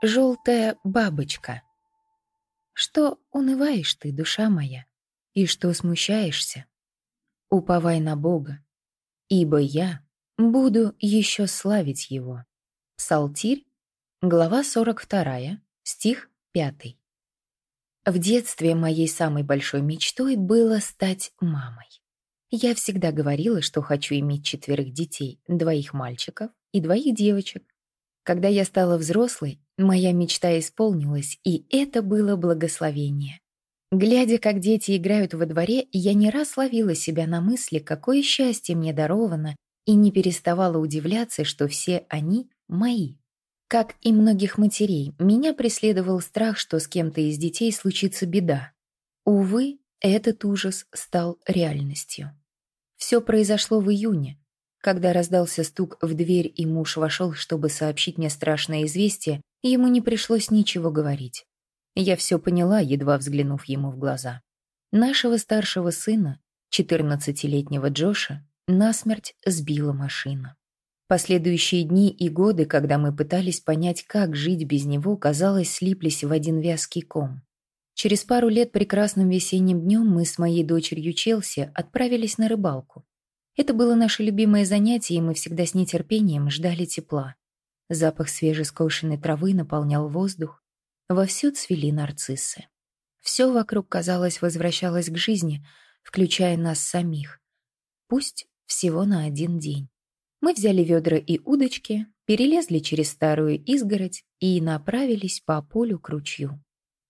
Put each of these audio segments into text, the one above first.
Желтая бабочка. Что унываешь ты, душа моя, и что смущаешься? Уповай на Бога, ибо я буду еще славить Его. Псалтирь, глава 42, стих 5. В детстве моей самой большой мечтой было стать мамой. Я всегда говорила, что хочу иметь четверых детей, двоих мальчиков и двоих девочек. Когда я стала взрослой, моя мечта исполнилась, и это было благословение. Глядя, как дети играют во дворе, я не раз ловила себя на мысли, какое счастье мне даровано, и не переставала удивляться, что все они мои. Как и многих матерей, меня преследовал страх, что с кем-то из детей случится беда. Увы, этот ужас стал реальностью. Все произошло в июне, когда раздался стук в дверь, и муж вошел, чтобы сообщить мне страшное известие, ему не пришлось ничего говорить. Я все поняла, едва взглянув ему в глаза. Нашего старшего сына, 14-летнего Джоша, насмерть сбила машина. Последующие дни и годы, когда мы пытались понять, как жить без него, казалось, слиплись в один вязкий ком. Через пару лет прекрасным весенним днем мы с моей дочерью Челси отправились на рыбалку. Это было наше любимое занятие, и мы всегда с нетерпением ждали тепла. Запах свежескошенной травы наполнял воздух. Вовсю цвели нарциссы. Все вокруг, казалось, возвращалось к жизни, включая нас самих. Пусть всего на один день. Мы взяли ведра и удочки, перелезли через старую изгородь и направились по полю к ручью.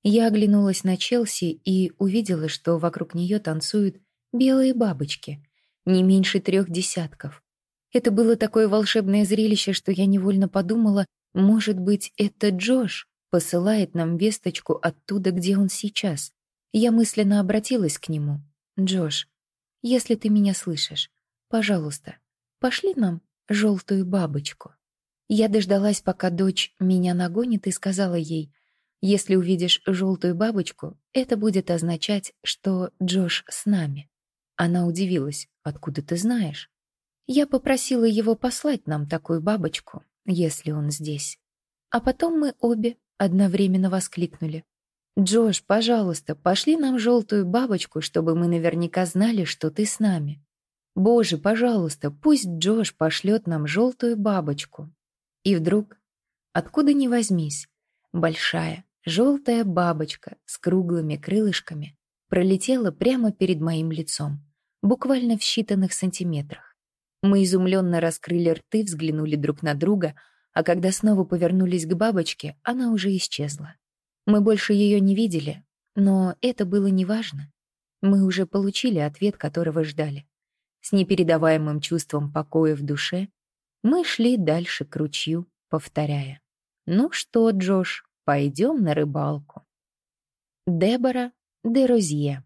Я оглянулась на Челси и увидела, что вокруг нее танцуют белые бабочки, не меньше трех десятков. Это было такое волшебное зрелище, что я невольно подумала, может быть, это Джош посылает нам весточку оттуда, где он сейчас. Я мысленно обратилась к нему. «Джош, если ты меня слышишь, пожалуйста, Пошли нам желтую бабочку. Я дождалась, пока дочь меня нагонит, и сказала ей, если увидишь желтую бабочку, это будет означать, что Джош с нами. Она удивилась, откуда ты знаешь? Я попросила его послать нам такую бабочку, если он здесь. А потом мы обе одновременно воскликнули. «Джош, пожалуйста, пошли нам желтую бабочку, чтобы мы наверняка знали, что ты с нами». Боже, пожалуйста, пусть Джош пошлет нам желтую бабочку. И вдруг, откуда ни возьмись, большая желтая бабочка с круглыми крылышками пролетела прямо перед моим лицом, буквально в считанных сантиметрах. Мы изумленно раскрыли рты, взглянули друг на друга, а когда снова повернулись к бабочке, она уже исчезла. Мы больше ее не видели, но это было неважно. Мы уже получили ответ, которого ждали. С непередаваемым чувством покоя в душе мы шли дальше к ручью, повторяя. «Ну что, Джош, пойдем на рыбалку». Дебора де Розье